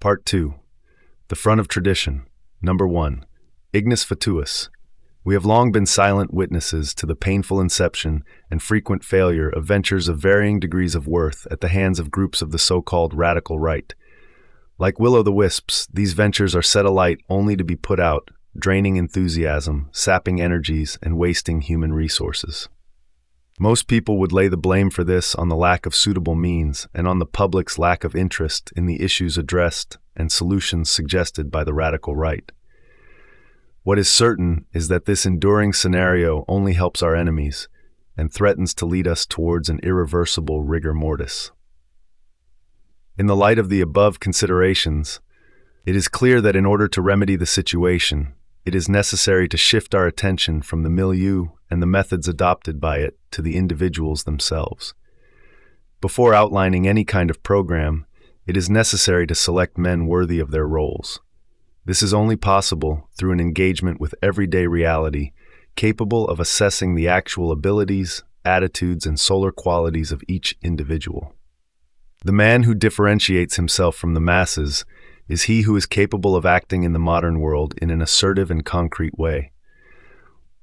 Part 2 The Front of Tradition. Number 1 Ignis Fatuus. We have long been silent witnesses to the painful inception and frequent failure of ventures of varying degrees of worth at the hands of groups of the so called radical right. Like will o' the wisps, these ventures are set alight only to be put out, draining enthusiasm, sapping energies, and wasting human resources. Most people would lay the blame for this on the lack of suitable means and on the public's lack of interest in the issues addressed and solutions suggested by the radical right. What is certain is that this enduring scenario only helps our enemies and threatens to lead us towards an irreversible rigor mortis. In the light of the above considerations, it is clear that in order to remedy the situation, it is necessary to shift our attention from the milieu and the methods adopted by it to the individuals themselves. Before outlining any kind of program, it is necessary to select men worthy of their roles. This is only possible through an engagement with everyday reality, capable of assessing the actual abilities, attitudes, and solar qualities of each individual. The man who differentiates himself from the masses is he who is capable of acting in the modern world in an assertive and concrete way.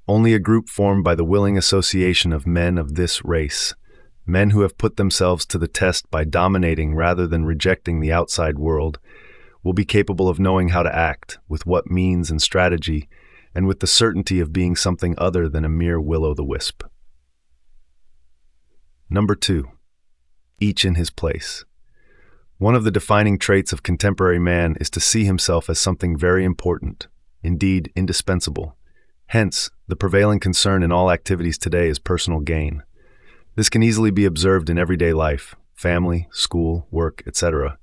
Only a group formed by the willing association of men of this race, men who have put themselves to the test by dominating rather than rejecting the outside world, will be capable of knowing how to act, with what means and strategy, and with the certainty of being something other than a mere will-o'-the-wisp. Number two, each in his place. One of the defining traits of contemporary man is to see himself as something very important, indeed indispensable. Hence, the prevailing concern in all activities today is personal gain. This can easily be observed in everyday life, family, school, work, etc.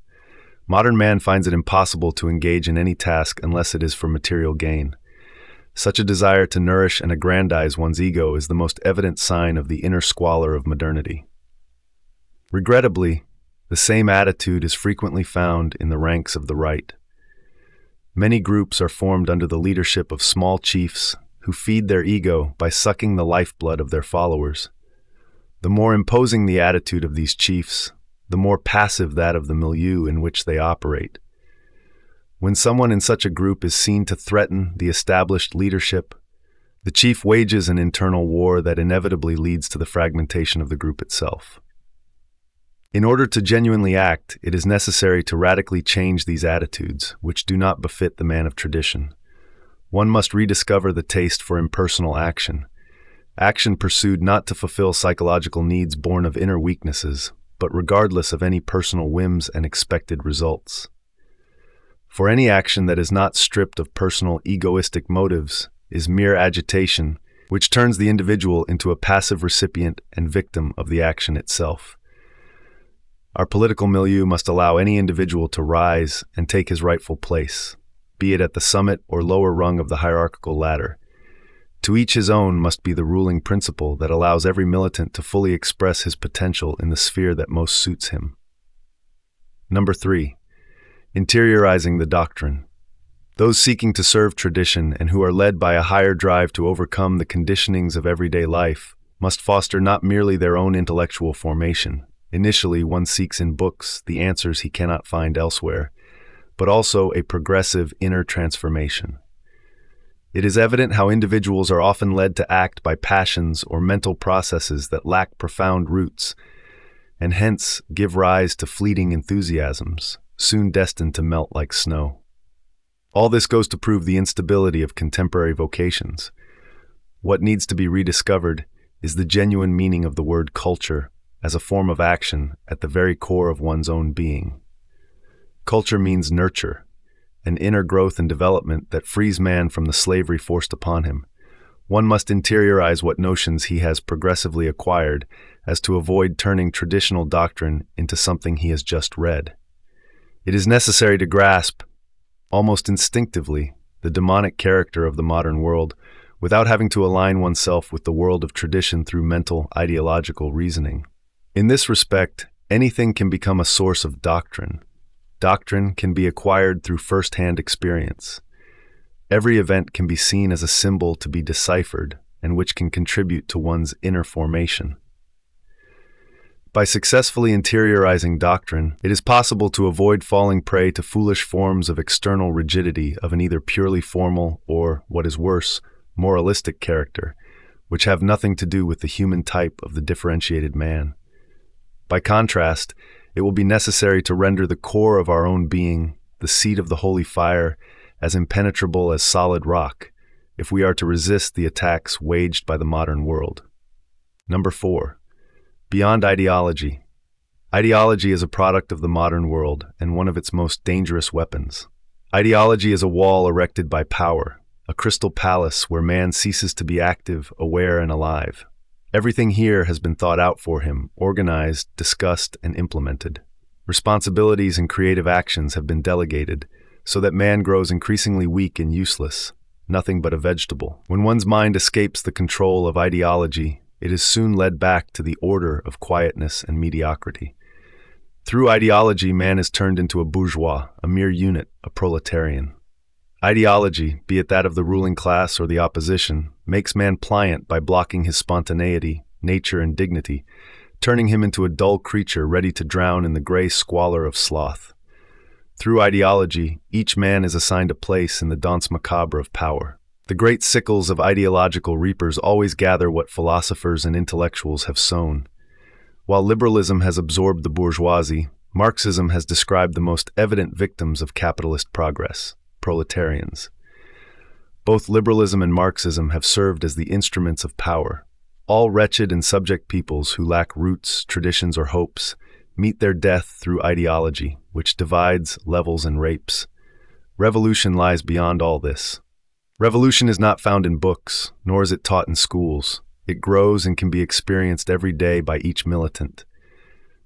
Modern man finds it impossible to engage in any task unless it is for material gain. Such a desire to nourish and aggrandize one's ego is the most evident sign of the inner squalor of modernity. Regrettably, the same attitude is frequently found in the ranks of the right. Many groups are formed under the leadership of small chiefs who feed their ego by sucking the lifeblood of their followers. The more imposing the attitude of these chiefs, the more passive that of the milieu in which they operate. When someone in such a group is seen to threaten the established leadership, the chief wages an internal war that inevitably leads to the fragmentation of the group itself. In order to genuinely act, it is necessary to radically change these attitudes, which do not befit the man of tradition. One must rediscover the taste for impersonal action. Action pursued not to fulfill psychological needs born of inner weaknesses, but regardless of any personal whims and expected results. For any action that is not stripped of personal egoistic motives is mere agitation, which turns the individual into a passive recipient and victim of the action itself. Our political milieu must allow any individual to rise and take his rightful place, be it at the summit or lower rung of the hierarchical ladder. To each his own must be the ruling principle that allows every militant to fully express his potential in the sphere that most suits him. Number three, interiorizing the doctrine. Those seeking to serve tradition and who are led by a higher drive to overcome the conditionings of everyday life must foster not merely their own intellectual formation. Initially, one seeks in books the answers he cannot find elsewhere, but also a progressive inner transformation. It is evident how individuals are often led to act by passions or mental processes that lack profound roots, and hence give rise to fleeting enthusiasms, soon destined to melt like snow. All this goes to prove the instability of contemporary vocations. What needs to be rediscovered is the genuine meaning of the word culture as a form of action at the very core of one's own being. Culture means nurture, an inner growth and development that frees man from the slavery forced upon him. One must interiorize what notions he has progressively acquired as to avoid turning traditional doctrine into something he has just read. It is necessary to grasp, almost instinctively, the demonic character of the modern world without having to align oneself with the world of tradition through mental, ideological reasoning. In this respect, anything can become a source of doctrine, Doctrine can be acquired through first-hand experience. Every event can be seen as a symbol to be deciphered and which can contribute to one's inner formation. By successfully interiorizing doctrine, it is possible to avoid falling prey to foolish forms of external rigidity of an either purely formal or, what is worse, moralistic character, which have nothing to do with the human type of the differentiated man. By contrast, it will be necessary to render the core of our own being, the seat of the holy fire, as impenetrable as solid rock, if we are to resist the attacks waged by the modern world. Number four, Beyond ideology. Ideology is a product of the modern world and one of its most dangerous weapons. Ideology is a wall erected by power, a crystal palace where man ceases to be active, aware, and alive. Everything here has been thought out for him, organized, discussed, and implemented. Responsibilities and creative actions have been delegated, so that man grows increasingly weak and useless, nothing but a vegetable. When one's mind escapes the control of ideology, it is soon led back to the order of quietness and mediocrity. Through ideology, man is turned into a bourgeois, a mere unit, a proletarian. Ideology, be it that of the ruling class or the opposition, makes man pliant by blocking his spontaneity, nature, and dignity, turning him into a dull creature ready to drown in the gray squalor of sloth. Through ideology, each man is assigned a place in the danse macabre of power. The great sickles of ideological reapers always gather what philosophers and intellectuals have sown. While liberalism has absorbed the bourgeoisie, Marxism has described the most evident victims of capitalist progress, proletarians. Both liberalism and Marxism have served as the instruments of power. All wretched and subject peoples who lack roots, traditions, or hopes meet their death through ideology, which divides, levels, and rapes. Revolution lies beyond all this. Revolution is not found in books, nor is it taught in schools. It grows and can be experienced every day by each militant.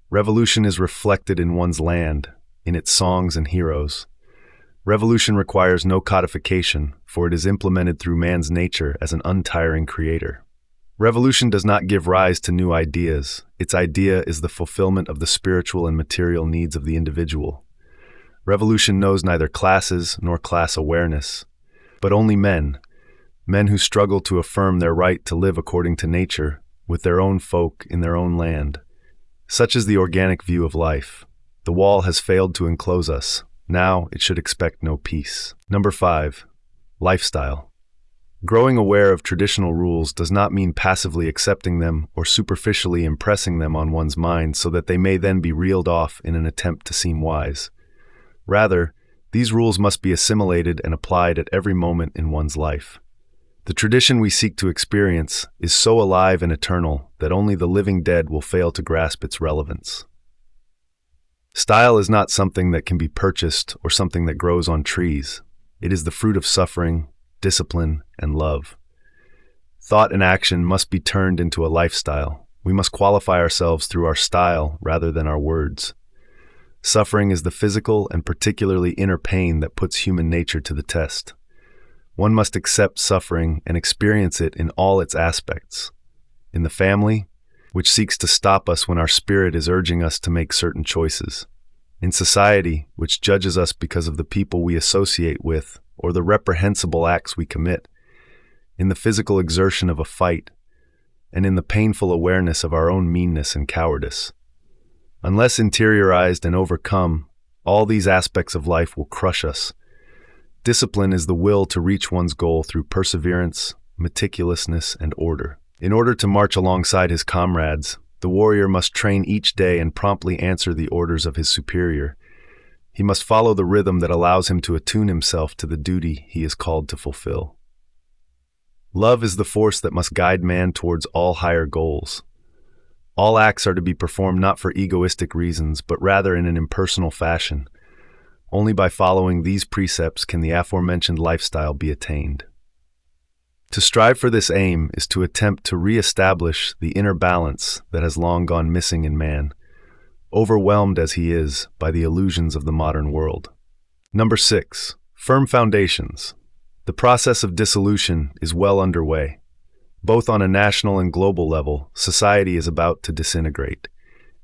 Revolution is reflected in one's land, in its songs and heroes. Revolution requires no codification, for it is implemented through man's nature as an untiring creator. Revolution does not give rise to new ideas. Its idea is the fulfillment of the spiritual and material needs of the individual. Revolution knows neither classes nor class awareness but only men, men who struggle to affirm their right to live according to nature, with their own folk in their own land. Such is the organic view of life. The wall has failed to enclose us. Now it should expect no peace. Number five, lifestyle. Growing aware of traditional rules does not mean passively accepting them or superficially impressing them on one's mind so that they may then be reeled off in an attempt to seem wise. Rather, these rules must be assimilated and applied at every moment in one's life. The tradition we seek to experience is so alive and eternal that only the living dead will fail to grasp its relevance. Style is not something that can be purchased or something that grows on trees. It is the fruit of suffering, discipline, and love. Thought and action must be turned into a lifestyle. We must qualify ourselves through our style rather than our words. Suffering is the physical and particularly inner pain that puts human nature to the test. One must accept suffering and experience it in all its aspects. In the family, which seeks to stop us when our spirit is urging us to make certain choices. In society, which judges us because of the people we associate with or the reprehensible acts we commit. In the physical exertion of a fight, and in the painful awareness of our own meanness and cowardice. Unless interiorized and overcome, all these aspects of life will crush us. Discipline is the will to reach one's goal through perseverance, meticulousness, and order. In order to march alongside his comrades, the warrior must train each day and promptly answer the orders of his superior. He must follow the rhythm that allows him to attune himself to the duty he is called to fulfill. Love is the force that must guide man towards all higher goals. All acts are to be performed not for egoistic reasons, but rather in an impersonal fashion. Only by following these precepts can the aforementioned lifestyle be attained. To strive for this aim is to attempt to re-establish the inner balance that has long gone missing in man, overwhelmed as he is by the illusions of the modern world. Number six, firm foundations. The process of dissolution is well underway. Both on a national and global level, society is about to disintegrate.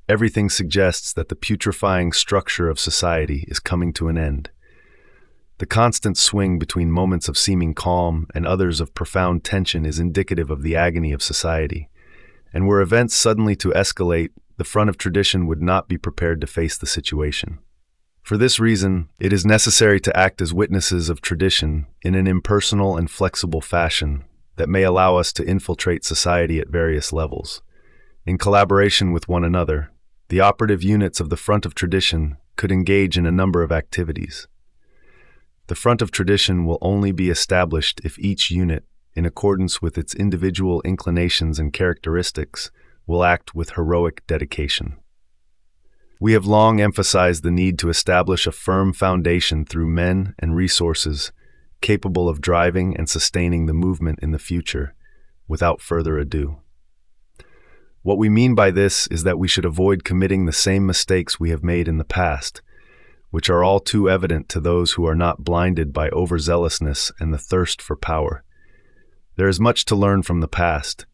Everything suggests that the putrefying structure of society is coming to an end. The constant swing between moments of seeming calm and others of profound tension is indicative of the agony of society. And were events suddenly to escalate the front of tradition would not be prepared to face the situation. For this reason, it is necessary to act as witnesses of tradition in an impersonal and flexible fashion that may allow us to infiltrate society at various levels. In collaboration with one another, the operative units of the front of tradition could engage in a number of activities. The front of tradition will only be established if each unit, in accordance with its individual inclinations and characteristics, will act with heroic dedication. We have long emphasized the need to establish a firm foundation through men and resources capable of driving and sustaining the movement in the future without further ado. What we mean by this is that we should avoid committing the same mistakes we have made in the past, which are all too evident to those who are not blinded by overzealousness and the thirst for power. There is much to learn from the past,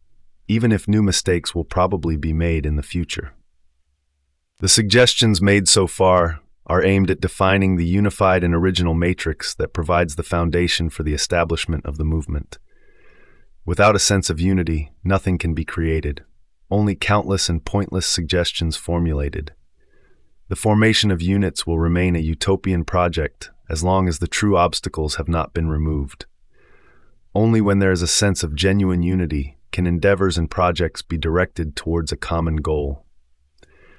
even if new mistakes will probably be made in the future. The suggestions made so far are aimed at defining the unified and original matrix that provides the foundation for the establishment of the movement. Without a sense of unity, nothing can be created only countless and pointless suggestions formulated. The formation of units will remain a utopian project as long as the true obstacles have not been removed. Only when there is a sense of genuine unity can endeavors and projects be directed towards a common goal.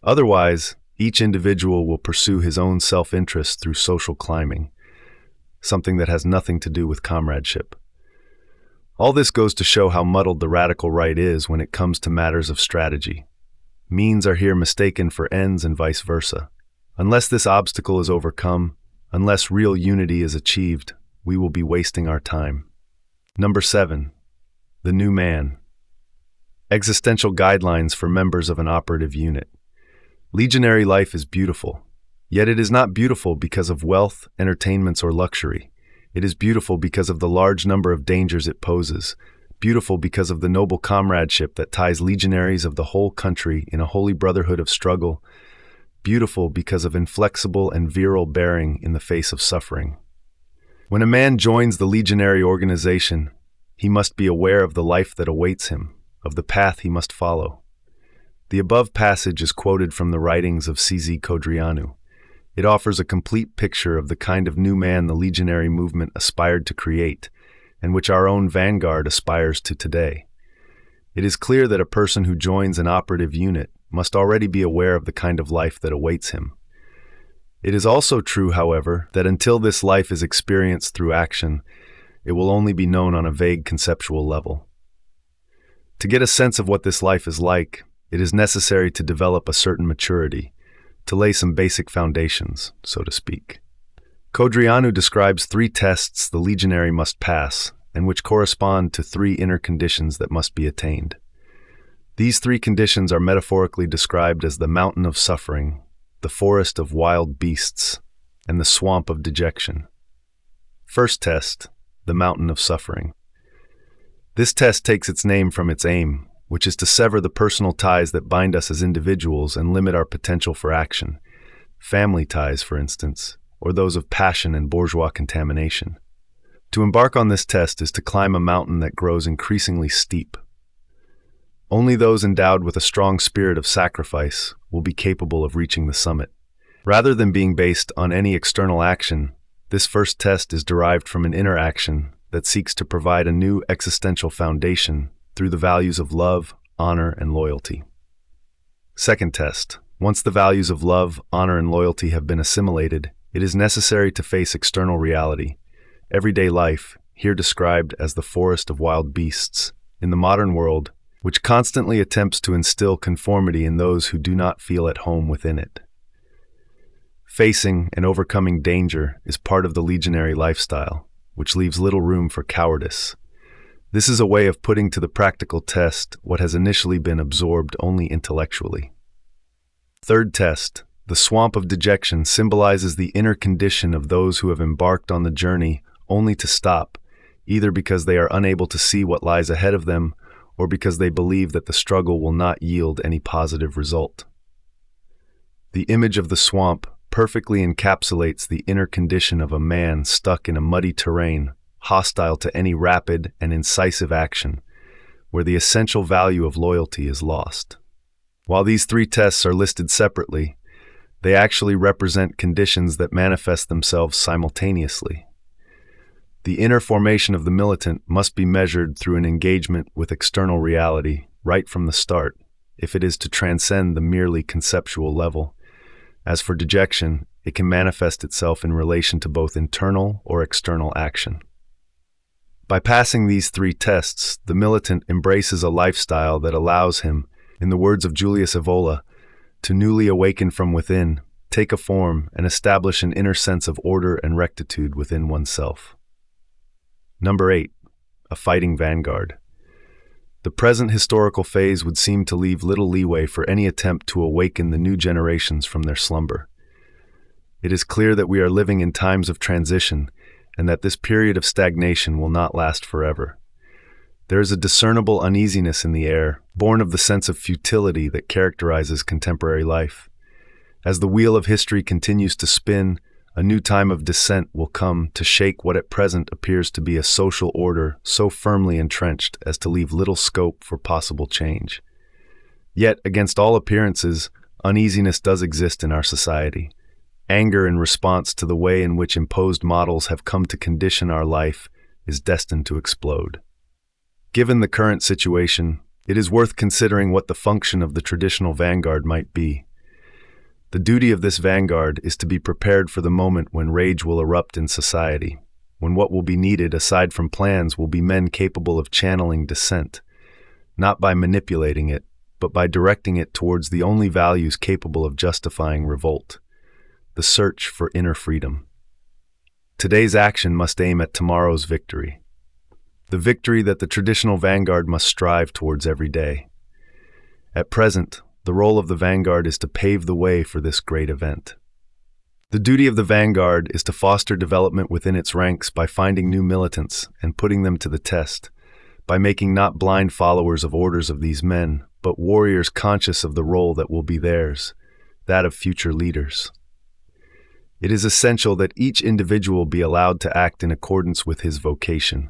Otherwise, each individual will pursue his own self-interest through social climbing, something that has nothing to do with comradeship. All this goes to show how muddled the radical right is when it comes to matters of strategy. Means are here mistaken for ends and vice versa. Unless this obstacle is overcome, unless real unity is achieved, we will be wasting our time. Number 7. The New Man. Existential guidelines for members of an operative unit. Legionary life is beautiful, yet it is not beautiful because of wealth, entertainments, or luxury. It is beautiful because of the large number of dangers it poses, beautiful because of the noble comradeship that ties legionaries of the whole country in a holy brotherhood of struggle, beautiful because of inflexible and virile bearing in the face of suffering. When a man joins the legionary organization, he must be aware of the life that awaits him, of the path he must follow. The above passage is quoted from the writings of C.Z. Codreanu. It offers a complete picture of the kind of new man the legionary movement aspired to create, and which our own vanguard aspires to today. It is clear that a person who joins an operative unit must already be aware of the kind of life that awaits him. It is also true, however, that until this life is experienced through action, it will only be known on a vague conceptual level. To get a sense of what this life is like, it is necessary to develop a certain maturity, to lay some basic foundations, so to speak. Codreanu describes three tests the legionary must pass, and which correspond to three inner conditions that must be attained. These three conditions are metaphorically described as the mountain of suffering, the forest of wild beasts, and the swamp of dejection. First test, the mountain of suffering. This test takes its name from its aim, which is to sever the personal ties that bind us as individuals and limit our potential for action. Family ties, for instance, or those of passion and bourgeois contamination. To embark on this test is to climb a mountain that grows increasingly steep. Only those endowed with a strong spirit of sacrifice will be capable of reaching the summit. Rather than being based on any external action, this first test is derived from an inner action that seeks to provide a new existential foundation through the values of love, honor, and loyalty. Second test. Once the values of love, honor, and loyalty have been assimilated, it is necessary to face external reality, everyday life, here described as the forest of wild beasts, in the modern world, which constantly attempts to instill conformity in those who do not feel at home within it. Facing and overcoming danger is part of the legionary lifestyle, which leaves little room for cowardice, this is a way of putting to the practical test what has initially been absorbed only intellectually. Third test. The swamp of dejection symbolizes the inner condition of those who have embarked on the journey only to stop, either because they are unable to see what lies ahead of them or because they believe that the struggle will not yield any positive result. The image of the swamp perfectly encapsulates the inner condition of a man stuck in a muddy terrain hostile to any rapid and incisive action, where the essential value of loyalty is lost. While these three tests are listed separately, they actually represent conditions that manifest themselves simultaneously. The inner formation of the militant must be measured through an engagement with external reality right from the start, if it is to transcend the merely conceptual level. As for dejection, it can manifest itself in relation to both internal or external action. By passing these three tests, the militant embraces a lifestyle that allows him, in the words of Julius Evola, to newly awaken from within, take a form, and establish an inner sense of order and rectitude within oneself. Number 8. A Fighting Vanguard. The present historical phase would seem to leave little leeway for any attempt to awaken the new generations from their slumber. It is clear that we are living in times of transition and that this period of stagnation will not last forever. There is a discernible uneasiness in the air, born of the sense of futility that characterizes contemporary life. As the wheel of history continues to spin, a new time of descent will come to shake what at present appears to be a social order so firmly entrenched as to leave little scope for possible change. Yet, against all appearances, uneasiness does exist in our society. Anger in response to the way in which imposed models have come to condition our life is destined to explode. Given the current situation, it is worth considering what the function of the traditional vanguard might be. The duty of this vanguard is to be prepared for the moment when rage will erupt in society, when what will be needed aside from plans will be men capable of channeling dissent, not by manipulating it, but by directing it towards the only values capable of justifying revolt the search for inner freedom. Today's action must aim at tomorrow's victory, the victory that the traditional vanguard must strive towards every day. At present, the role of the vanguard is to pave the way for this great event. The duty of the vanguard is to foster development within its ranks by finding new militants and putting them to the test, by making not blind followers of orders of these men, but warriors conscious of the role that will be theirs, that of future leaders. It is essential that each individual be allowed to act in accordance with his vocation.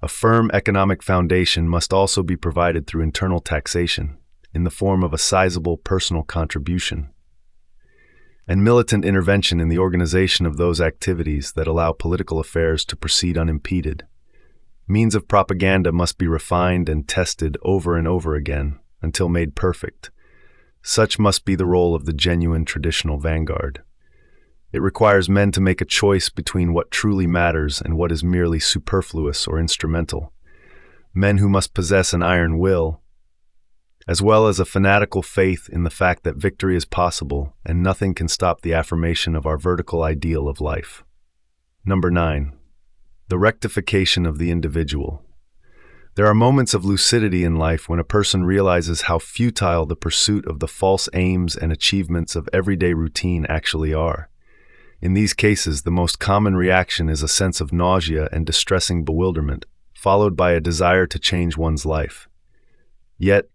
A firm economic foundation must also be provided through internal taxation, in the form of a sizable personal contribution, and militant intervention in the organization of those activities that allow political affairs to proceed unimpeded. Means of propaganda must be refined and tested over and over again until made perfect. Such must be the role of the genuine traditional vanguard. It requires men to make a choice between what truly matters and what is merely superfluous or instrumental. Men who must possess an iron will as well as a fanatical faith in the fact that victory is possible and nothing can stop the affirmation of our vertical ideal of life. Number 9. The rectification of the individual. There are moments of lucidity in life when a person realizes how futile the pursuit of the false aims and achievements of everyday routine actually are. In these cases, the most common reaction is a sense of nausea and distressing bewilderment, followed by a desire to change one's life. Yet,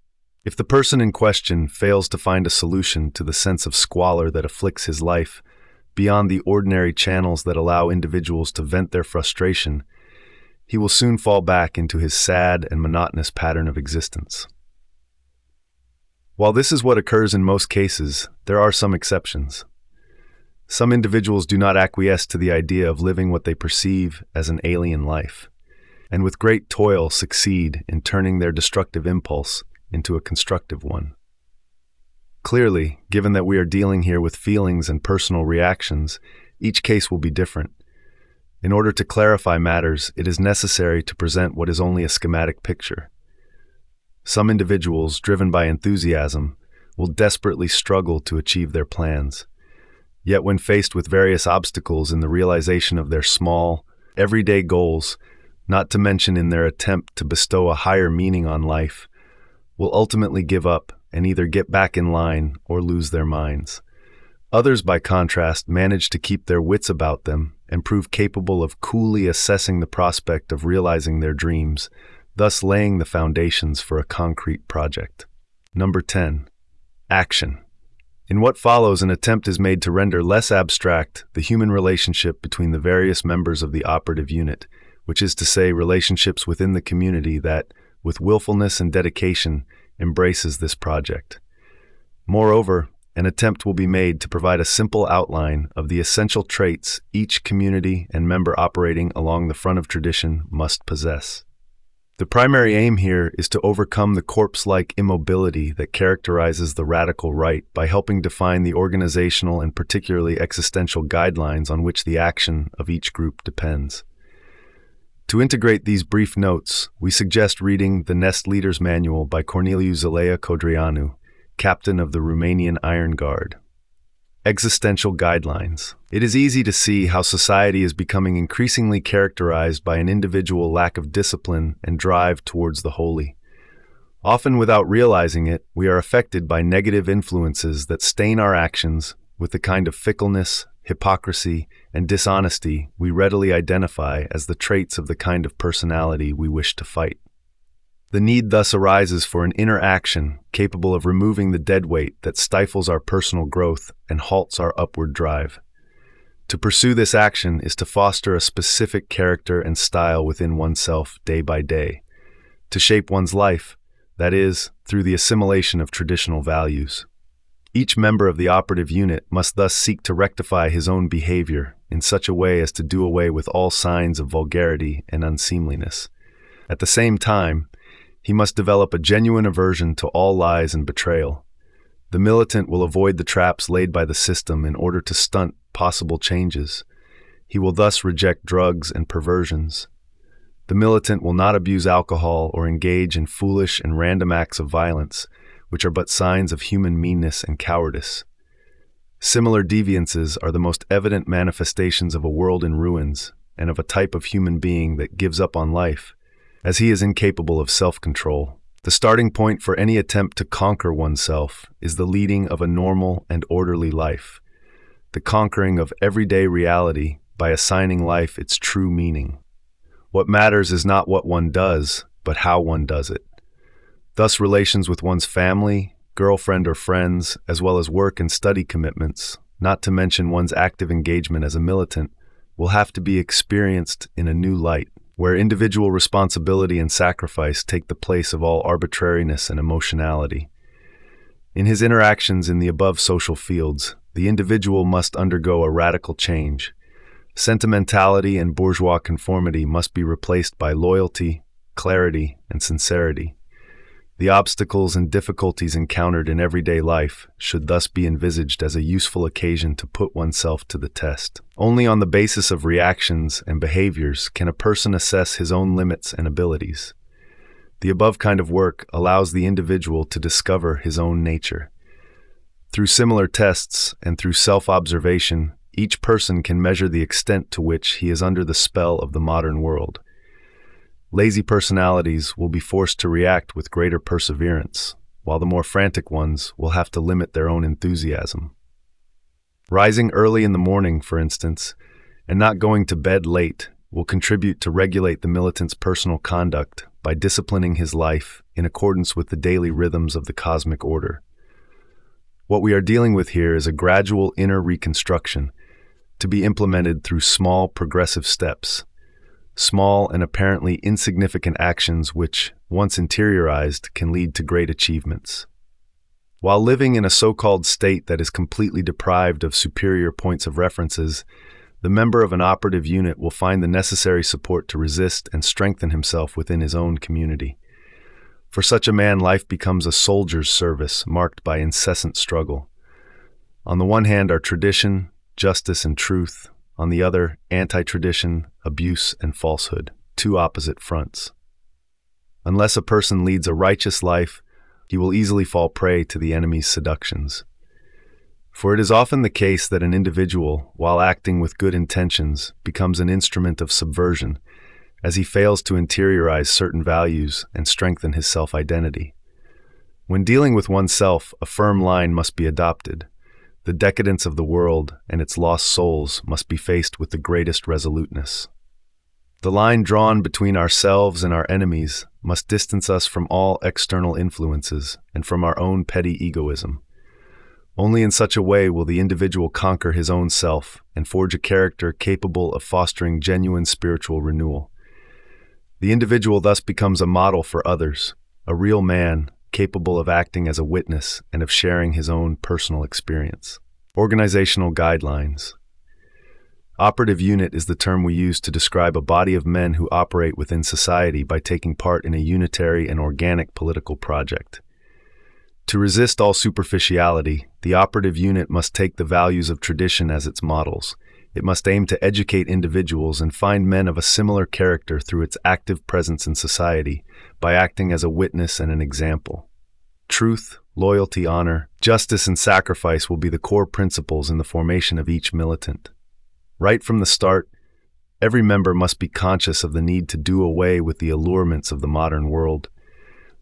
if the person in question fails to find a solution to the sense of squalor that afflicts his life, beyond the ordinary channels that allow individuals to vent their frustration, he will soon fall back into his sad and monotonous pattern of existence. While this is what occurs in most cases, there are some exceptions. Some individuals do not acquiesce to the idea of living what they perceive as an alien life, and with great toil succeed in turning their destructive impulse into a constructive one. Clearly, given that we are dealing here with feelings and personal reactions, each case will be different. In order to clarify matters, it is necessary to present what is only a schematic picture. Some individuals, driven by enthusiasm, will desperately struggle to achieve their plans. Yet when faced with various obstacles in the realization of their small, everyday goals, not to mention in their attempt to bestow a higher meaning on life, will ultimately give up and either get back in line or lose their minds. Others, by contrast, manage to keep their wits about them and prove capable of coolly assessing the prospect of realizing their dreams, thus laying the foundations for a concrete project. Number 10. Action. In what follows, an attempt is made to render less abstract the human relationship between the various members of the operative unit, which is to say, relationships within the community that, with willfulness and dedication, embraces this project. Moreover, an attempt will be made to provide a simple outline of the essential traits each community and member operating along the front of tradition must possess. The primary aim here is to overcome the corpse-like immobility that characterizes the radical right by helping define the organizational and particularly existential guidelines on which the action of each group depends. To integrate these brief notes, we suggest reading The Nest Leader's Manual by Corneliu Zelea Codreanu, captain of the Romanian Iron Guard. Existential guidelines. It is easy to see how society is becoming increasingly characterized by an individual lack of discipline and drive towards the holy. Often without realizing it, we are affected by negative influences that stain our actions with the kind of fickleness, hypocrisy, and dishonesty we readily identify as the traits of the kind of personality we wish to fight. The need thus arises for an inner action capable of removing the dead weight that stifles our personal growth and halts our upward drive. To pursue this action is to foster a specific character and style within oneself day by day, to shape one's life, that is, through the assimilation of traditional values. Each member of the operative unit must thus seek to rectify his own behavior in such a way as to do away with all signs of vulgarity and unseemliness. At the same time, he must develop a genuine aversion to all lies and betrayal. The militant will avoid the traps laid by the system in order to stunt possible changes. He will thus reject drugs and perversions. The militant will not abuse alcohol or engage in foolish and random acts of violence, which are but signs of human meanness and cowardice. Similar deviances are the most evident manifestations of a world in ruins and of a type of human being that gives up on life as he is incapable of self-control. The starting point for any attempt to conquer oneself is the leading of a normal and orderly life, the conquering of everyday reality by assigning life its true meaning. What matters is not what one does, but how one does it. Thus, relations with one's family, girlfriend or friends, as well as work and study commitments, not to mention one's active engagement as a militant, will have to be experienced in a new light where individual responsibility and sacrifice take the place of all arbitrariness and emotionality. In his interactions in the above social fields, the individual must undergo a radical change. Sentimentality and bourgeois conformity must be replaced by loyalty, clarity, and sincerity. The obstacles and difficulties encountered in everyday life should thus be envisaged as a useful occasion to put oneself to the test. Only on the basis of reactions and behaviors can a person assess his own limits and abilities. The above kind of work allows the individual to discover his own nature. Through similar tests and through self-observation, each person can measure the extent to which he is under the spell of the modern world. Lazy personalities will be forced to react with greater perseverance, while the more frantic ones will have to limit their own enthusiasm. Rising early in the morning, for instance, and not going to bed late will contribute to regulate the militant's personal conduct by disciplining his life in accordance with the daily rhythms of the cosmic order. What we are dealing with here is a gradual inner reconstruction to be implemented through small progressive steps small and apparently insignificant actions which, once interiorized, can lead to great achievements. While living in a so-called state that is completely deprived of superior points of references, the member of an operative unit will find the necessary support to resist and strengthen himself within his own community. For such a man, life becomes a soldier's service marked by incessant struggle. On the one hand are tradition, justice, and truth, on the other, anti-tradition, abuse, and falsehood, two opposite fronts. Unless a person leads a righteous life, he will easily fall prey to the enemy's seductions. For it is often the case that an individual, while acting with good intentions, becomes an instrument of subversion, as he fails to interiorize certain values and strengthen his self-identity. When dealing with oneself, a firm line must be adopted. The decadence of the world and its lost souls must be faced with the greatest resoluteness. The line drawn between ourselves and our enemies must distance us from all external influences and from our own petty egoism. Only in such a way will the individual conquer his own self and forge a character capable of fostering genuine spiritual renewal. The individual thus becomes a model for others, a real man, capable of acting as a witness and of sharing his own personal experience. Organizational guidelines. Operative unit is the term we use to describe a body of men who operate within society by taking part in a unitary and organic political project. To resist all superficiality, the operative unit must take the values of tradition as its models. It must aim to educate individuals and find men of a similar character through its active presence in society by acting as a witness and an example. Truth, loyalty, honor, justice, and sacrifice will be the core principles in the formation of each militant. Right from the start, every member must be conscious of the need to do away with the allurements of the modern world.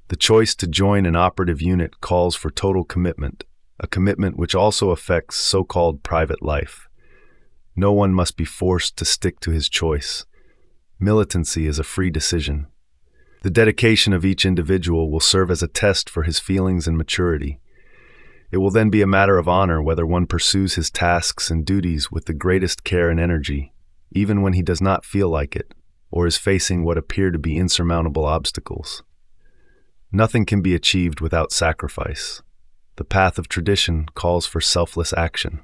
The choice to join an operative unit calls for total commitment, a commitment which also affects so-called private life. No one must be forced to stick to his choice. Militancy is a free decision. The dedication of each individual will serve as a test for his feelings and maturity. It will then be a matter of honor whether one pursues his tasks and duties with the greatest care and energy, even when he does not feel like it, or is facing what appear to be insurmountable obstacles. Nothing can be achieved without sacrifice. The path of tradition calls for selfless action.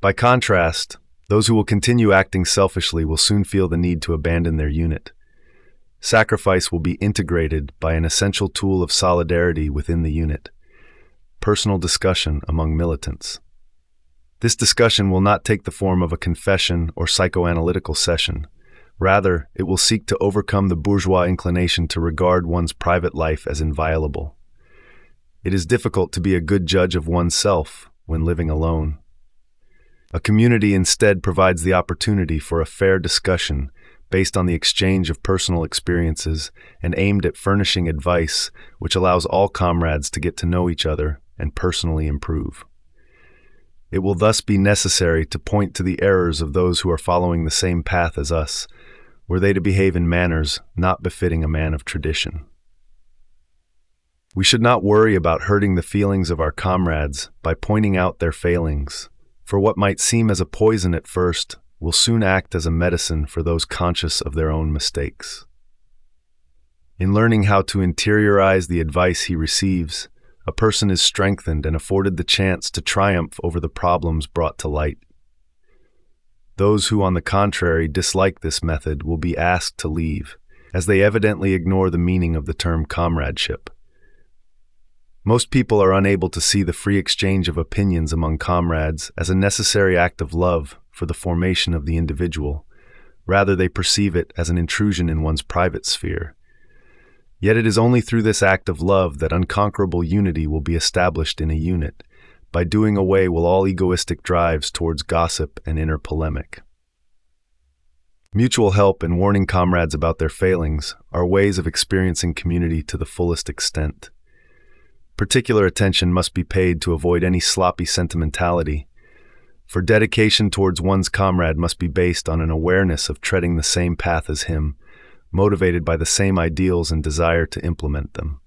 By contrast, those who will continue acting selfishly will soon feel the need to abandon their unit. Sacrifice will be integrated by an essential tool of solidarity within the unit personal discussion among militants. This discussion will not take the form of a confession or psychoanalytical session. Rather, it will seek to overcome the bourgeois inclination to regard one's private life as inviolable. It is difficult to be a good judge of oneself when living alone. A community instead provides the opportunity for a fair discussion based on the exchange of personal experiences and aimed at furnishing advice which allows all comrades to get to know each other and personally improve. It will thus be necessary to point to the errors of those who are following the same path as us, were they to behave in manners not befitting a man of tradition. We should not worry about hurting the feelings of our comrades by pointing out their failings, for what might seem as a poison at first will soon act as a medicine for those conscious of their own mistakes. In learning how to interiorize the advice he receives, a person is strengthened and afforded the chance to triumph over the problems brought to light. Those who, on the contrary, dislike this method will be asked to leave, as they evidently ignore the meaning of the term comradeship. Most people are unable to see the free exchange of opinions among comrades as a necessary act of love for the formation of the individual. Rather, they perceive it as an intrusion in one's private sphere. Yet it is only through this act of love that unconquerable unity will be established in a unit. By doing away will all egoistic drives towards gossip and inner polemic. Mutual help and warning comrades about their failings are ways of experiencing community to the fullest extent. Particular attention must be paid to avoid any sloppy sentimentality for dedication towards one's comrade must be based on an awareness of treading the same path as him, motivated by the same ideals and desire to implement them.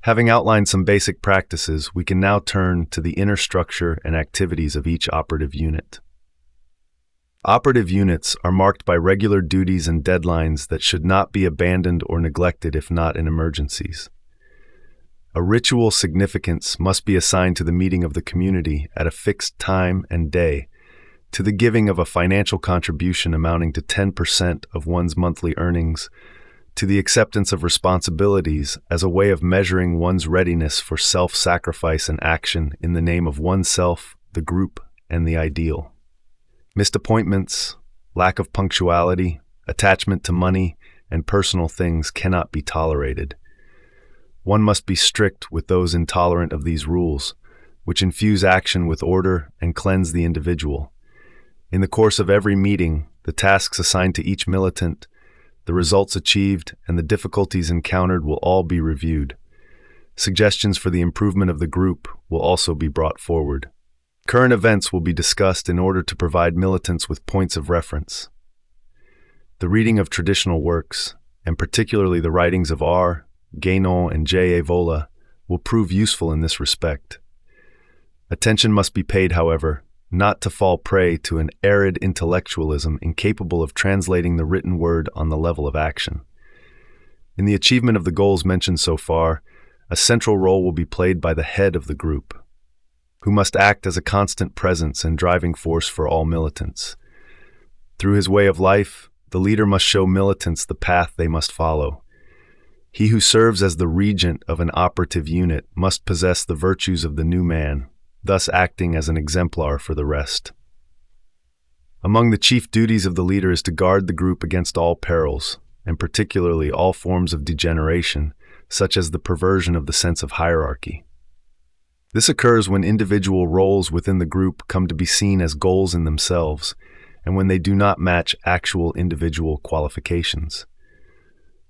Having outlined some basic practices, we can now turn to the inner structure and activities of each operative unit. Operative units are marked by regular duties and deadlines that should not be abandoned or neglected if not in emergencies. A ritual significance must be assigned to the meeting of the community at a fixed time and day, to the giving of a financial contribution amounting to 10% of one's monthly earnings, to the acceptance of responsibilities as a way of measuring one's readiness for self-sacrifice and action in the name of oneself, the group, and the ideal. Missed appointments, lack of punctuality, attachment to money, and personal things cannot be tolerated. One must be strict with those intolerant of these rules, which infuse action with order and cleanse the individual. In the course of every meeting, the tasks assigned to each militant, the results achieved, and the difficulties encountered will all be reviewed. Suggestions for the improvement of the group will also be brought forward. Current events will be discussed in order to provide militants with points of reference. The reading of traditional works, and particularly the writings of R. Guénon and J. Evola, will prove useful in this respect. Attention must be paid, however, not to fall prey to an arid intellectualism incapable of translating the written word on the level of action. In the achievement of the goals mentioned so far, a central role will be played by the head of the group, who must act as a constant presence and driving force for all militants. Through his way of life, the leader must show militants the path they must follow. He who serves as the regent of an operative unit must possess the virtues of the new man, thus acting as an exemplar for the rest. Among the chief duties of the leader is to guard the group against all perils, and particularly all forms of degeneration, such as the perversion of the sense of hierarchy. This occurs when individual roles within the group come to be seen as goals in themselves, and when they do not match actual individual qualifications.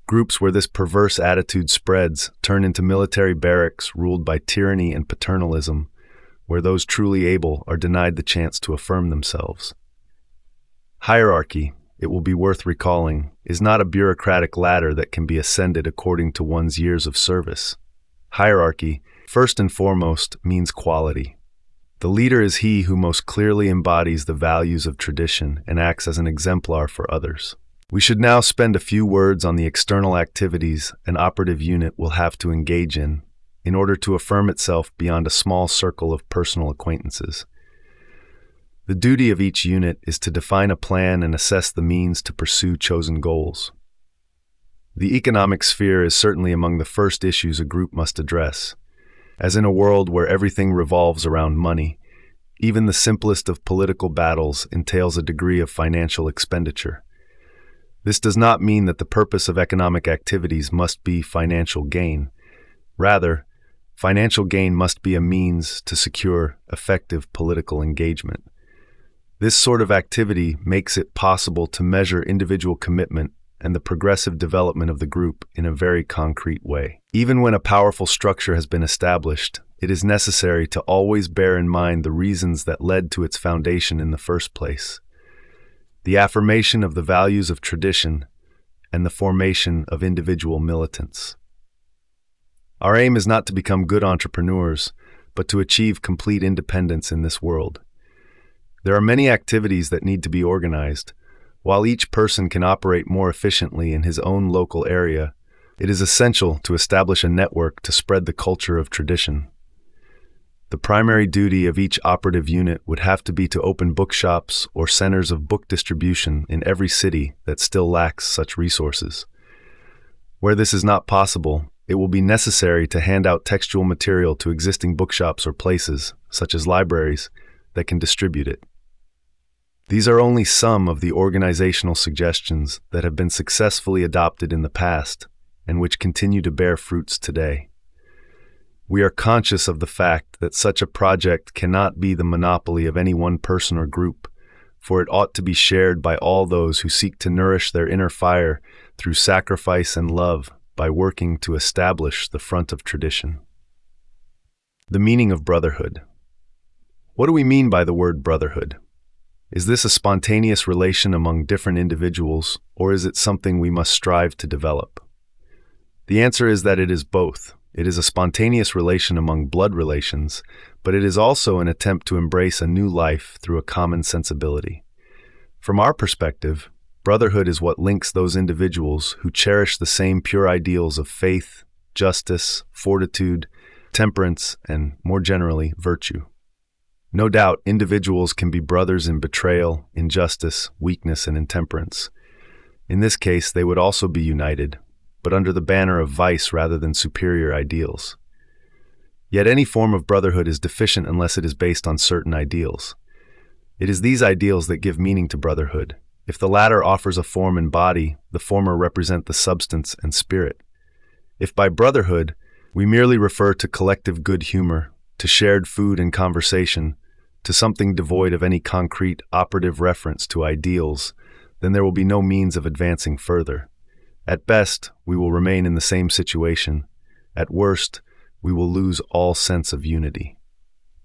Groups where this perverse attitude spreads turn into military barracks ruled by tyranny and paternalism, where those truly able are denied the chance to affirm themselves. Hierarchy, it will be worth recalling, is not a bureaucratic ladder that can be ascended according to one's years of service. Hierarchy, first and foremost, means quality. The leader is he who most clearly embodies the values of tradition and acts as an exemplar for others. We should now spend a few words on the external activities an operative unit will have to engage in in order to affirm itself beyond a small circle of personal acquaintances. The duty of each unit is to define a plan and assess the means to pursue chosen goals. The economic sphere is certainly among the first issues a group must address. As in a world where everything revolves around money, even the simplest of political battles entails a degree of financial expenditure. This does not mean that the purpose of economic activities must be financial gain. Rather, financial gain must be a means to secure effective political engagement. This sort of activity makes it possible to measure individual commitment and the progressive development of the group in a very concrete way. Even when a powerful structure has been established, it is necessary to always bear in mind the reasons that led to its foundation in the first place. The affirmation of the values of tradition and the formation of individual militants. Our aim is not to become good entrepreneurs, but to achieve complete independence in this world. There are many activities that need to be organized. While each person can operate more efficiently in his own local area, it is essential to establish a network to spread the culture of tradition. The primary duty of each operative unit would have to be to open bookshops or centers of book distribution in every city that still lacks such resources. Where this is not possible, it will be necessary to hand out textual material to existing bookshops or places, such as libraries, that can distribute it. These are only some of the organizational suggestions that have been successfully adopted in the past and which continue to bear fruits today. We are conscious of the fact that such a project cannot be the monopoly of any one person or group, for it ought to be shared by all those who seek to nourish their inner fire through sacrifice and love by working to establish the front of tradition. The meaning of brotherhood. What do we mean by the word brotherhood? Is this a spontaneous relation among different individuals, or is it something we must strive to develop? The answer is that it is both. It is a spontaneous relation among blood relations, but it is also an attempt to embrace a new life through a common sensibility. From our perspective, brotherhood is what links those individuals who cherish the same pure ideals of faith, justice, fortitude, temperance, and, more generally, virtue. No doubt, individuals can be brothers in betrayal, injustice, weakness, and intemperance. In this case, they would also be united, but under the banner of vice rather than superior ideals. Yet any form of brotherhood is deficient unless it is based on certain ideals. It is these ideals that give meaning to brotherhood. If the latter offers a form and body, the former represent the substance and spirit. If by brotherhood we merely refer to collective good humor, to shared food and conversation, to something devoid of any concrete operative reference to ideals, then there will be no means of advancing further. At best, we will remain in the same situation. At worst, we will lose all sense of unity.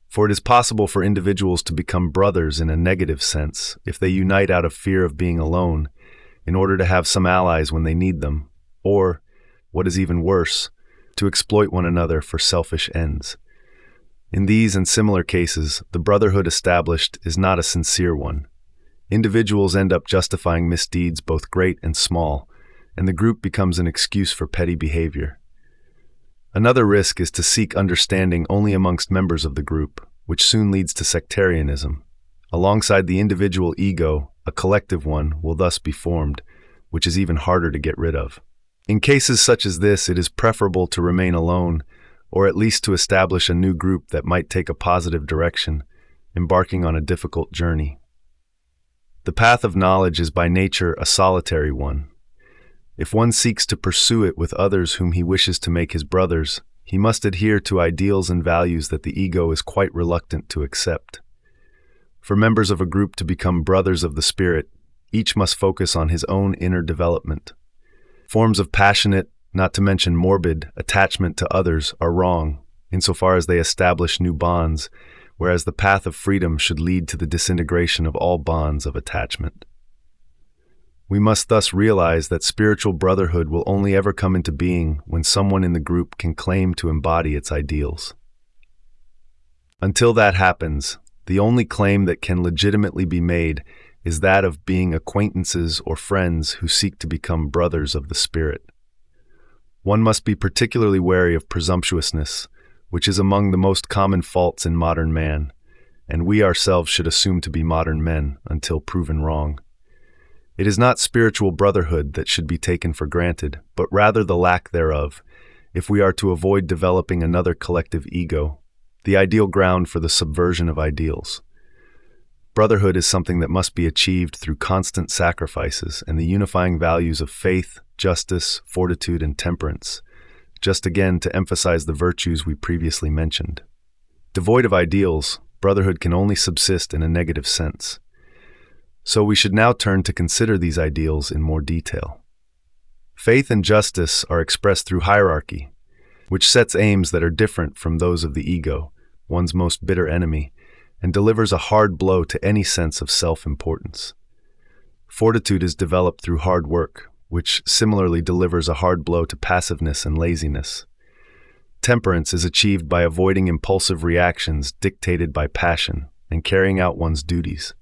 For it is possible for individuals to become brothers in a negative sense if they unite out of fear of being alone, in order to have some allies when they need them, or, what is even worse, to exploit one another for selfish ends. In these and similar cases, the brotherhood established is not a sincere one. Individuals end up justifying misdeeds both great and small, and the group becomes an excuse for petty behavior. Another risk is to seek understanding only amongst members of the group, which soon leads to sectarianism. Alongside the individual ego, a collective one will thus be formed, which is even harder to get rid of. In cases such as this, it is preferable to remain alone, or at least to establish a new group that might take a positive direction, embarking on a difficult journey. The path of knowledge is by nature a solitary one. If one seeks to pursue it with others whom he wishes to make his brothers, he must adhere to ideals and values that the ego is quite reluctant to accept. For members of a group to become brothers of the spirit, each must focus on his own inner development. Forms of passionate, not to mention morbid, attachment to others are wrong, insofar as they establish new bonds, whereas the path of freedom should lead to the disintegration of all bonds of attachment. We must thus realize that spiritual brotherhood will only ever come into being when someone in the group can claim to embody its ideals. Until that happens, the only claim that can legitimately be made is that of being acquaintances or friends who seek to become brothers of the Spirit. One must be particularly wary of presumptuousness, which is among the most common faults in modern man, and we ourselves should assume to be modern men until proven wrong. It is not spiritual brotherhood that should be taken for granted, but rather the lack thereof, if we are to avoid developing another collective ego, the ideal ground for the subversion of ideals. Brotherhood is something that must be achieved through constant sacrifices and the unifying values of faith, justice, fortitude, and temperance, just again to emphasize the virtues we previously mentioned. Devoid of ideals, brotherhood can only subsist in a negative sense. So we should now turn to consider these ideals in more detail. Faith and justice are expressed through hierarchy, which sets aims that are different from those of the ego, one's most bitter enemy, and delivers a hard blow to any sense of self-importance. Fortitude is developed through hard work, which similarly delivers a hard blow to passiveness and laziness. Temperance is achieved by avoiding impulsive reactions dictated by passion and carrying out one's duties.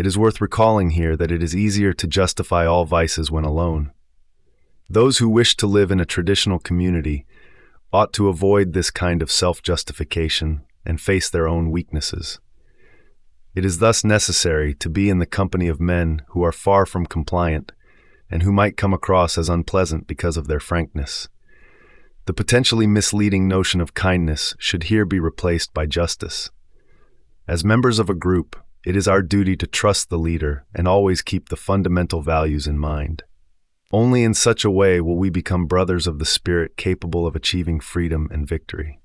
It is worth recalling here that it is easier to justify all vices when alone. Those who wish to live in a traditional community ought to avoid this kind of self-justification and face their own weaknesses. It is thus necessary to be in the company of men who are far from compliant and who might come across as unpleasant because of their frankness. The potentially misleading notion of kindness should here be replaced by justice. As members of a group, it is our duty to trust the leader and always keep the fundamental values in mind. Only in such a way will we become brothers of the Spirit capable of achieving freedom and victory.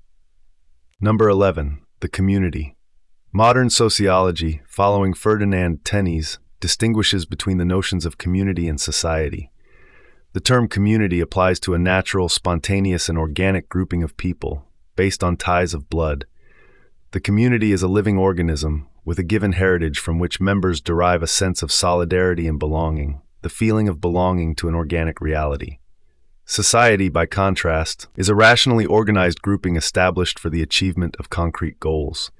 Number 11. The Community. Modern sociology, following Ferdinand Tönnies, distinguishes between the notions of community and society. The term community applies to a natural, spontaneous, and organic grouping of people, based on ties of blood. The community is a living organism with a given heritage from which members derive a sense of solidarity and belonging, the feeling of belonging to an organic reality. Society, by contrast, is a rationally organized grouping established for the achievement of concrete goals.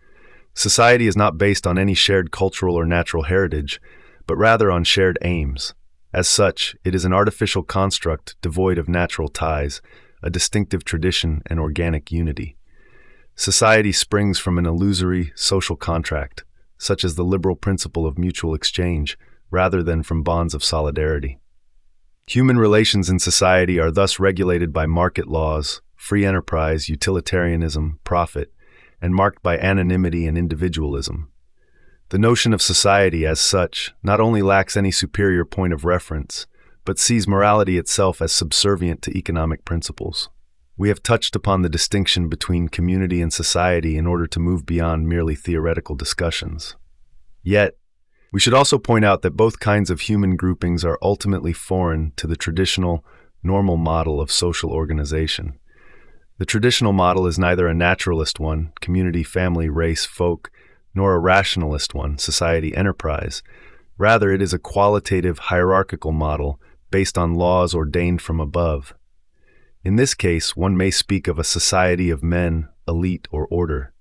Society is not based on any shared cultural or natural heritage, but rather on shared aims. As such, it is an artificial construct devoid of natural ties, a distinctive tradition, and organic unity. Society springs from an illusory social contract, such as the liberal principle of mutual exchange, rather than from bonds of solidarity. Human relations in society are thus regulated by market laws, free enterprise, utilitarianism, profit, and marked by anonymity and individualism. The notion of society as such not only lacks any superior point of reference, but sees morality itself as subservient to economic principles. We have touched upon the distinction between community and society in order to move beyond merely theoretical discussions. Yet, we should also point out that both kinds of human groupings are ultimately foreign to the traditional, normal model of social organization. The traditional model is neither a naturalist one, community, family, race, folk, nor a rationalist one, society, enterprise. Rather, it is a qualitative, hierarchical model based on laws ordained from above. In this case, one may speak of a society of men, elite, or order.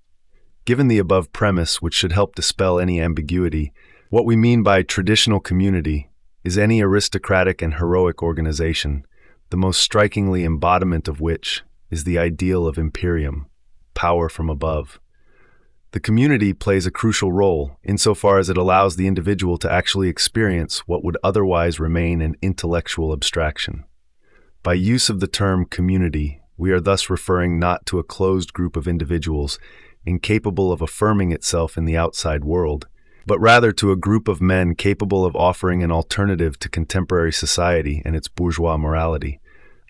Given the above premise, which should help dispel any ambiguity, what we mean by traditional community is any aristocratic and heroic organization, the most strikingly embodiment of which is the ideal of imperium, power from above. The community plays a crucial role insofar as it allows the individual to actually experience what would otherwise remain an intellectual abstraction. By use of the term community, we are thus referring not to a closed group of individuals incapable of affirming itself in the outside world, but rather to a group of men capable of offering an alternative to contemporary society and its bourgeois morality,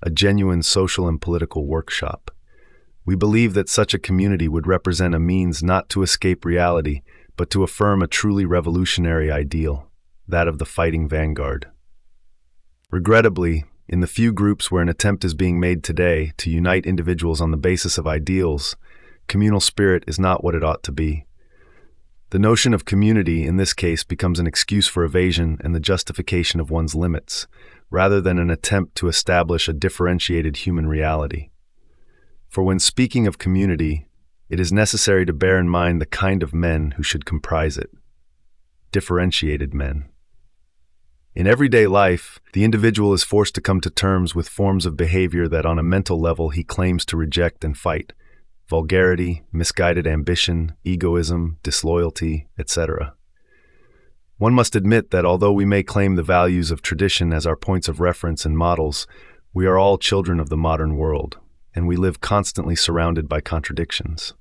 a genuine social and political workshop. We believe that such a community would represent a means not to escape reality, but to affirm a truly revolutionary ideal, that of the fighting vanguard. Regrettably, in the few groups where an attempt is being made today to unite individuals on the basis of ideals, communal spirit is not what it ought to be. The notion of community in this case becomes an excuse for evasion and the justification of one's limits, rather than an attempt to establish a differentiated human reality. For when speaking of community, it is necessary to bear in mind the kind of men who should comprise it differentiated men. In everyday life, the individual is forced to come to terms with forms of behavior that on a mental level he claims to reject and fight vulgarity, misguided ambition, egoism, disloyalty, etc. One must admit that although we may claim the values of tradition as our points of reference and models, we are all children of the modern world, and we live constantly surrounded by contradictions.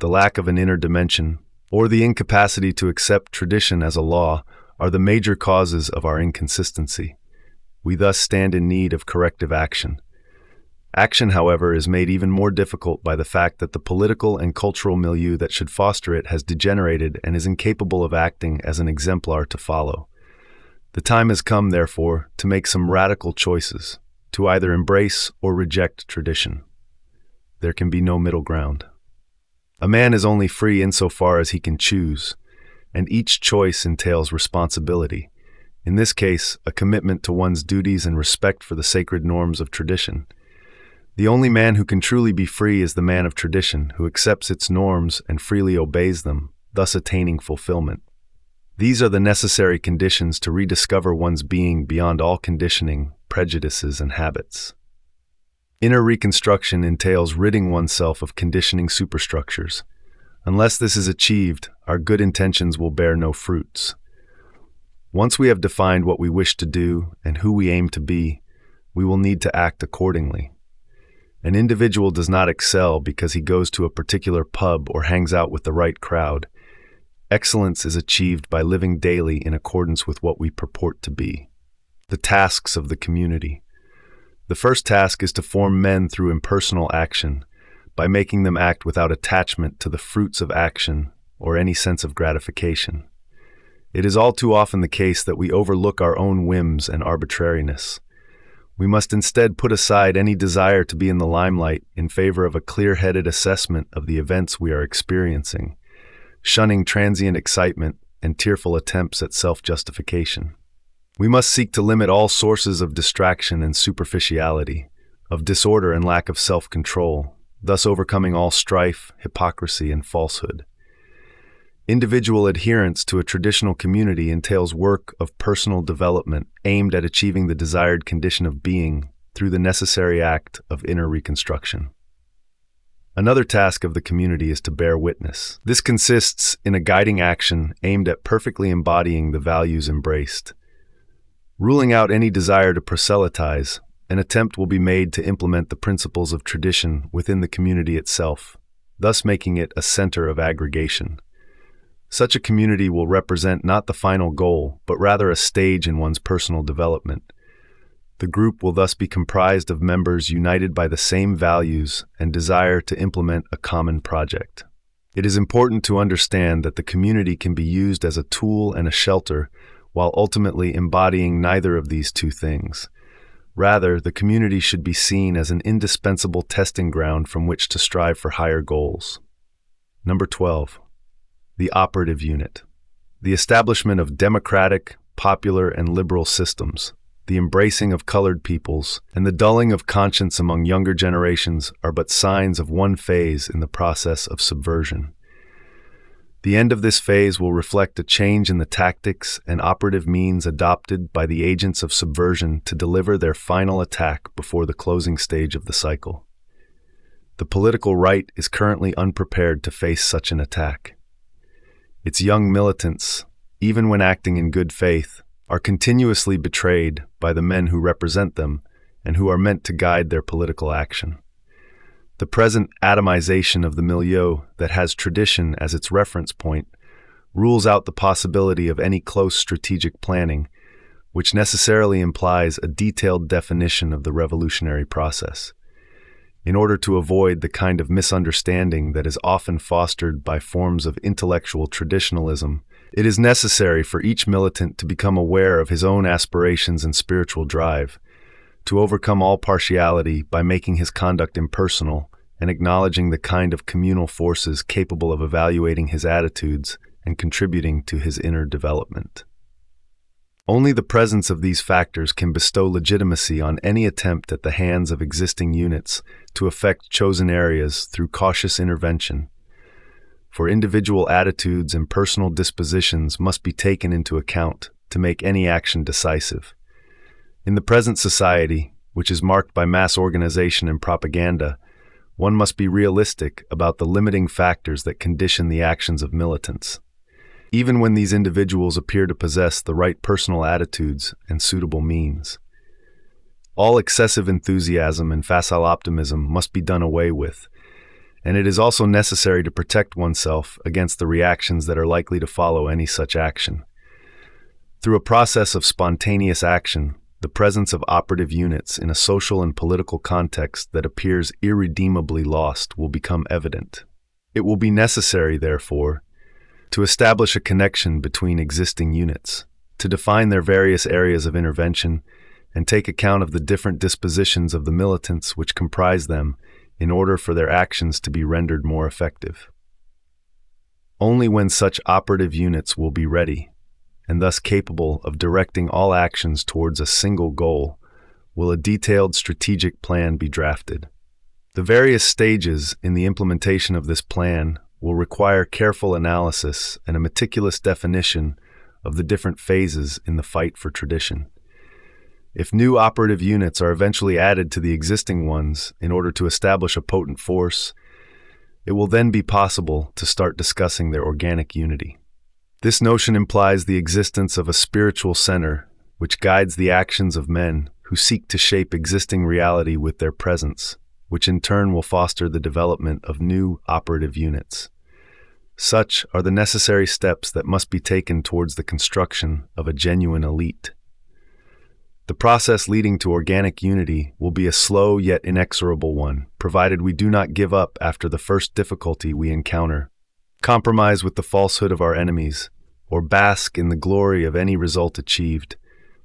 The lack of an inner dimension, or the incapacity to accept tradition as a law, are the major causes of our inconsistency. We thus stand in need of corrective action, Action, however, is made even more difficult by the fact that the political and cultural milieu that should foster it has degenerated and is incapable of acting as an exemplar to follow. The time has come, therefore, to make some radical choices, to either embrace or reject tradition. There can be no middle ground. A man is only free insofar as he can choose, and each choice entails responsibility. In this case, a commitment to one's duties and respect for the sacred norms of tradition. The only man who can truly be free is the man of tradition, who accepts its norms and freely obeys them, thus attaining fulfillment. These are the necessary conditions to rediscover one's being beyond all conditioning, prejudices, and habits. Inner reconstruction entails ridding oneself of conditioning superstructures. Unless this is achieved, our good intentions will bear no fruits. Once we have defined what we wish to do and who we aim to be, we will need to act accordingly. An individual does not excel because he goes to a particular pub or hangs out with the right crowd. Excellence is achieved by living daily in accordance with what we purport to be. The tasks of the community. The first task is to form men through impersonal action, by making them act without attachment to the fruits of action or any sense of gratification. It is all too often the case that we overlook our own whims and arbitrariness. We must instead put aside any desire to be in the limelight in favor of a clear headed assessment of the events we are experiencing, shunning transient excitement and tearful attempts at self justification. We must seek to limit all sources of distraction and superficiality, of disorder and lack of self control, thus overcoming all strife, hypocrisy, and falsehood. Individual adherence to a traditional community entails work of personal development aimed at achieving the desired condition of being through the necessary act of inner reconstruction. Another task of the community is to bear witness. This consists in a guiding action aimed at perfectly embodying the values embraced. Ruling out any desire to proselytize, an attempt will be made to implement the principles of tradition within the community itself, thus making it a center of aggregation. Such a community will represent not the final goal, but rather a stage in one's personal development. The group will thus be comprised of members united by the same values and desire to implement a common project. It is important to understand that the community can be used as a tool and a shelter while ultimately embodying neither of these two things. Rather, the community should be seen as an indispensable testing ground from which to strive for higher goals. Number 12 the operative unit, the establishment of democratic, popular, and liberal systems, the embracing of colored peoples, and the dulling of conscience among younger generations are but signs of one phase in the process of subversion. The end of this phase will reflect a change in the tactics and operative means adopted by the agents of subversion to deliver their final attack before the closing stage of the cycle. The political right is currently unprepared to face such an attack. Its young militants, even when acting in good faith, are continuously betrayed by the men who represent them and who are meant to guide their political action. The present atomization of the milieu that has tradition as its reference point rules out the possibility of any close strategic planning, which necessarily implies a detailed definition of the revolutionary process. In order to avoid the kind of misunderstanding that is often fostered by forms of intellectual traditionalism, it is necessary for each militant to become aware of his own aspirations and spiritual drive, to overcome all partiality by making his conduct impersonal and acknowledging the kind of communal forces capable of evaluating his attitudes and contributing to his inner development. Only the presence of these factors can bestow legitimacy on any attempt at the hands of existing units to affect chosen areas through cautious intervention. For individual attitudes and personal dispositions must be taken into account to make any action decisive. In the present society, which is marked by mass organization and propaganda, one must be realistic about the limiting factors that condition the actions of militants. Even when these individuals appear to possess the right personal attitudes and suitable means. All excessive enthusiasm and facile optimism must be done away with, and it is also necessary to protect oneself against the reactions that are likely to follow any such action. Through a process of spontaneous action, the presence of operative units in a social and political context that appears irredeemably lost will become evident. It will be necessary, therefore, to establish a connection between existing units, to define their various areas of intervention, and take account of the different dispositions of the militants which comprise them in order for their actions to be rendered more effective. Only when such operative units will be ready and thus capable of directing all actions towards a single goal, will a detailed strategic plan be drafted. The various stages in the implementation of this plan will require careful analysis and a meticulous definition of the different phases in the fight for tradition. If new operative units are eventually added to the existing ones in order to establish a potent force, it will then be possible to start discussing their organic unity. This notion implies the existence of a spiritual center which guides the actions of men who seek to shape existing reality with their presence, which in turn will foster the development of new operative units. Such are the necessary steps that must be taken towards the construction of a genuine elite. The process leading to organic unity will be a slow yet inexorable one, provided we do not give up after the first difficulty we encounter. Compromise with the falsehood of our enemies, or bask in the glory of any result achieved,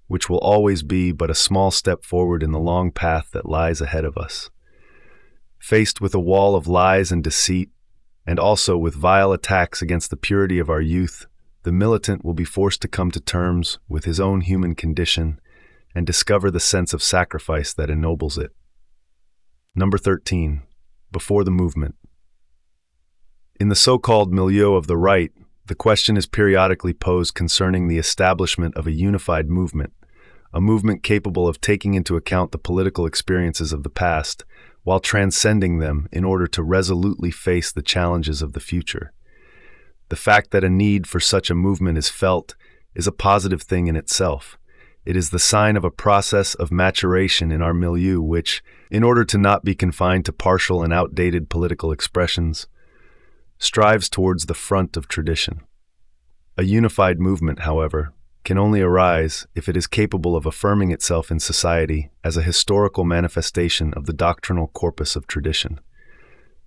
which will always be but a small step forward in the long path that lies ahead of us. Faced with a wall of lies and deceit, and also with vile attacks against the purity of our youth, the militant will be forced to come to terms with his own human condition and discover the sense of sacrifice that ennobles it. Number 13. Before the movement. In the so-called milieu of the right, the question is periodically posed concerning the establishment of a unified movement, a movement capable of taking into account the political experiences of the past while transcending them in order to resolutely face the challenges of the future. The fact that a need for such a movement is felt is a positive thing in itself. It is the sign of a process of maturation in our milieu which, in order to not be confined to partial and outdated political expressions, strives towards the front of tradition. A unified movement, however, can only arise if it is capable of affirming itself in society as a historical manifestation of the doctrinal corpus of tradition.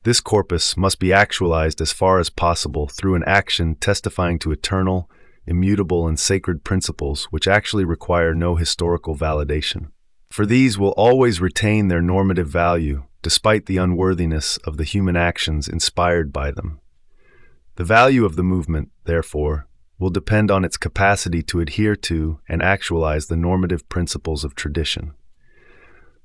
This corpus must be actualized as far as possible through an action testifying to eternal, immutable, and sacred principles which actually require no historical validation. For these will always retain their normative value despite the unworthiness of the human actions inspired by them. The value of the movement, therefore, will depend on its capacity to adhere to and actualize the normative principles of tradition.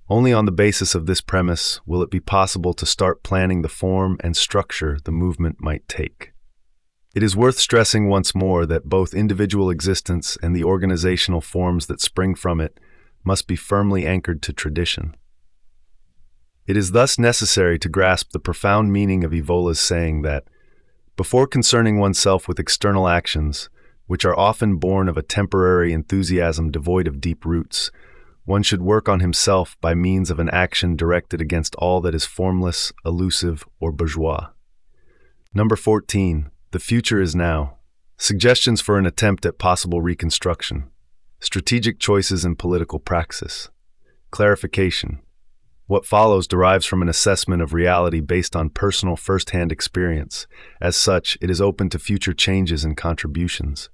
Only on the basis of this premise will it be possible to start planning the form and structure the movement might take. It is worth stressing once more that both individual existence and the organizational forms that spring from it must be firmly anchored to tradition. It is thus necessary to grasp the profound meaning of Evola's saying that, before concerning oneself with external actions, which are often born of a temporary enthusiasm devoid of deep roots, one should work on himself by means of an action directed against all that is formless, elusive, or bourgeois. Number 14. The future is now. Suggestions for an attempt at possible reconstruction. Strategic choices in political praxis. Clarification. What follows derives from an assessment of reality based on personal first-hand experience. As such, it is open to future changes and contributions.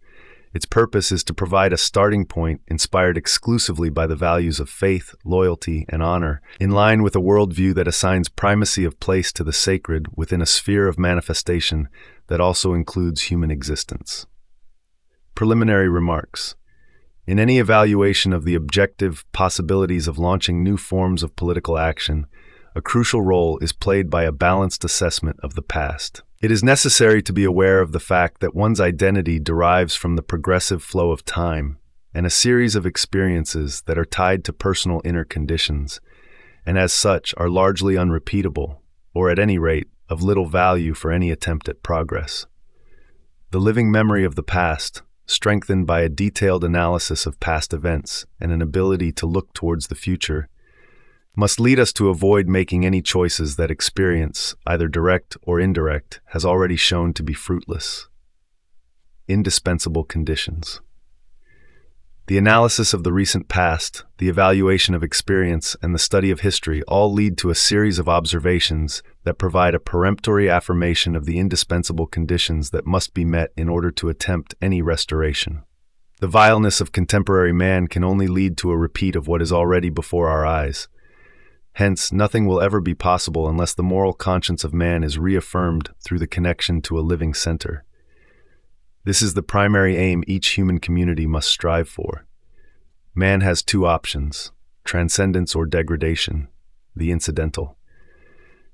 Its purpose is to provide a starting point inspired exclusively by the values of faith, loyalty, and honor, in line with a worldview that assigns primacy of place to the sacred within a sphere of manifestation that also includes human existence. Preliminary remarks. In any evaluation of the objective possibilities of launching new forms of political action, a crucial role is played by a balanced assessment of the past. It is necessary to be aware of the fact that one's identity derives from the progressive flow of time and a series of experiences that are tied to personal inner conditions, and as such are largely unrepeatable, or at any rate, of little value for any attempt at progress. The living memory of the past, strengthened by a detailed analysis of past events and an ability to look towards the future, must lead us to avoid making any choices that experience, either direct or indirect, has already shown to be fruitless. Indispensable conditions. The analysis of the recent past, the evaluation of experience, and the study of history all lead to a series of observations that provide a peremptory affirmation of the indispensable conditions that must be met in order to attempt any restoration. The vileness of contemporary man can only lead to a repeat of what is already before our eyes, Hence, nothing will ever be possible unless the moral conscience of man is reaffirmed through the connection to a living center. This is the primary aim each human community must strive for. Man has two options transcendence or degradation, the incidental.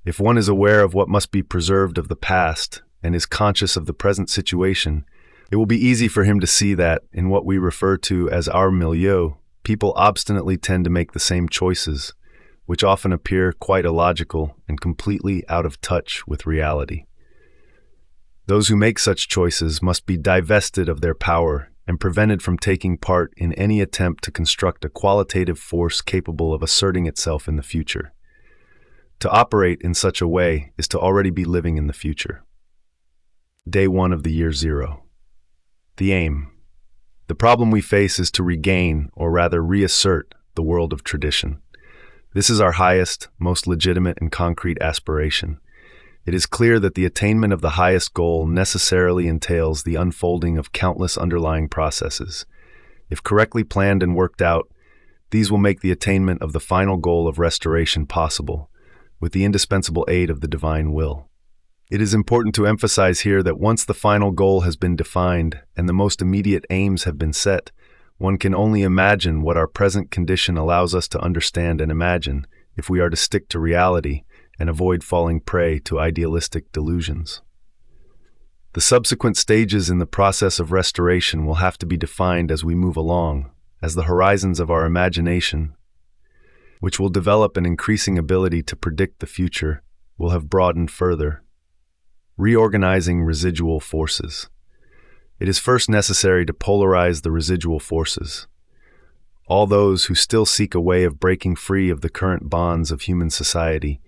If one is aware of what must be preserved of the past and is conscious of the present situation, it will be easy for him to see that, in what we refer to as our milieu, people obstinately tend to make the same choices which often appear quite illogical and completely out of touch with reality. Those who make such choices must be divested of their power and prevented from taking part in any attempt to construct a qualitative force capable of asserting itself in the future. To operate in such a way is to already be living in the future. Day one of the year zero. The aim. The problem we face is to regain, or rather reassert, the world of tradition. This is our highest, most legitimate and concrete aspiration. It is clear that the attainment of the highest goal necessarily entails the unfolding of countless underlying processes. If correctly planned and worked out, these will make the attainment of the final goal of restoration possible, with the indispensable aid of the divine will. It is important to emphasize here that once the final goal has been defined and the most immediate aims have been set, one can only imagine what our present condition allows us to understand and imagine if we are to stick to reality and avoid falling prey to idealistic delusions. The subsequent stages in the process of restoration will have to be defined as we move along, as the horizons of our imagination, which will develop an increasing ability to predict the future, will have broadened further. Reorganizing residual forces. It is first necessary to polarize the residual forces. All those who still seek a way of breaking free of the current bonds of human society,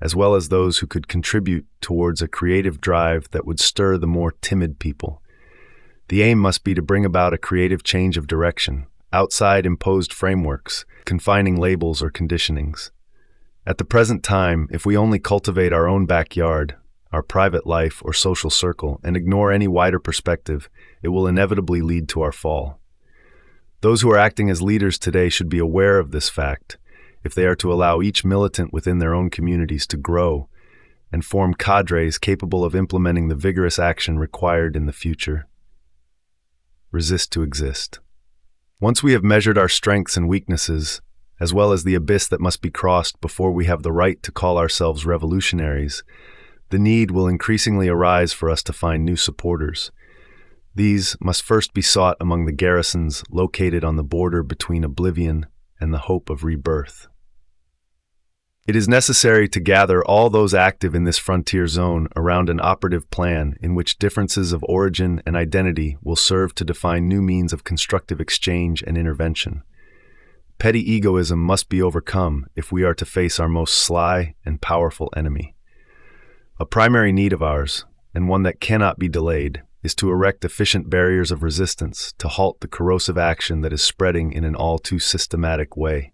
as well as those who could contribute towards a creative drive that would stir the more timid people. The aim must be to bring about a creative change of direction, outside imposed frameworks, confining labels or conditionings. At the present time, if we only cultivate our own backyard, our private life or social circle, and ignore any wider perspective, it will inevitably lead to our fall. Those who are acting as leaders today should be aware of this fact if they are to allow each militant within their own communities to grow and form cadres capable of implementing the vigorous action required in the future. Resist to exist. Once we have measured our strengths and weaknesses, as well as the abyss that must be crossed before we have the right to call ourselves revolutionaries, the need will increasingly arise for us to find new supporters. These must first be sought among the garrisons located on the border between oblivion and the hope of rebirth. It is necessary to gather all those active in this frontier zone around an operative plan in which differences of origin and identity will serve to define new means of constructive exchange and intervention. Petty egoism must be overcome if we are to face our most sly and powerful enemy. A primary need of ours, and one that cannot be delayed, is to erect efficient barriers of resistance to halt the corrosive action that is spreading in an all too systematic way,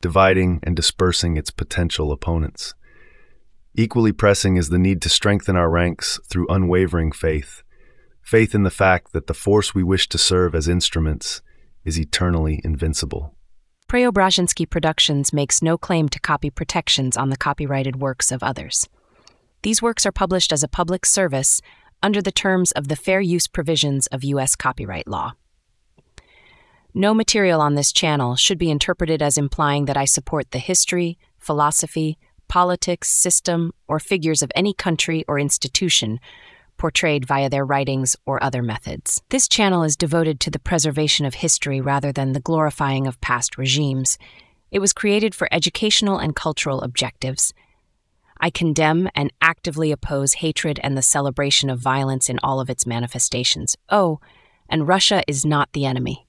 dividing and dispersing its potential opponents. Equally pressing is the need to strengthen our ranks through unwavering faith, faith in the fact that the force we wish to serve as instruments is eternally invincible. Preobrazhensky Productions makes no claim to copy protections on the copyrighted works of others. These works are published as a public service under the terms of the fair use provisions of U.S. copyright law. No material on this channel should be interpreted as implying that I support the history, philosophy, politics, system, or figures of any country or institution portrayed via their writings or other methods. This channel is devoted to the preservation of history rather than the glorifying of past regimes. It was created for educational and cultural objectives. I condemn and actively oppose hatred and the celebration of violence in all of its manifestations. Oh, and Russia is not the enemy.